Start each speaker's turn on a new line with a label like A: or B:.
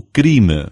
A: o crime.